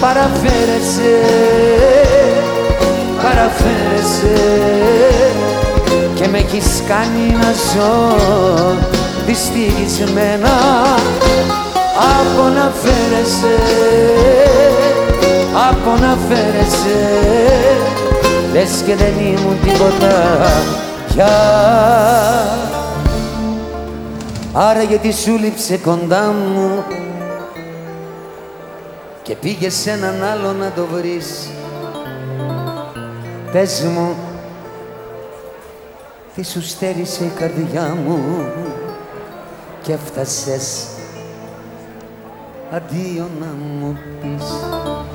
παραφέρεσαι, παραφέρεσαι. Και με έχεις κάνει να ζω δυστυχισμένα. Από να φέρεσαι, από να φέρεσαι λες και δεν ήμουν τίποτα πια. Άρα γιατί σου λείψε κοντά μου και πήγε σε έναν άλλο να το βρεις. Πες μου τι σου στέρισε η καρδιά μου και έφτασες αντίο να μου πεις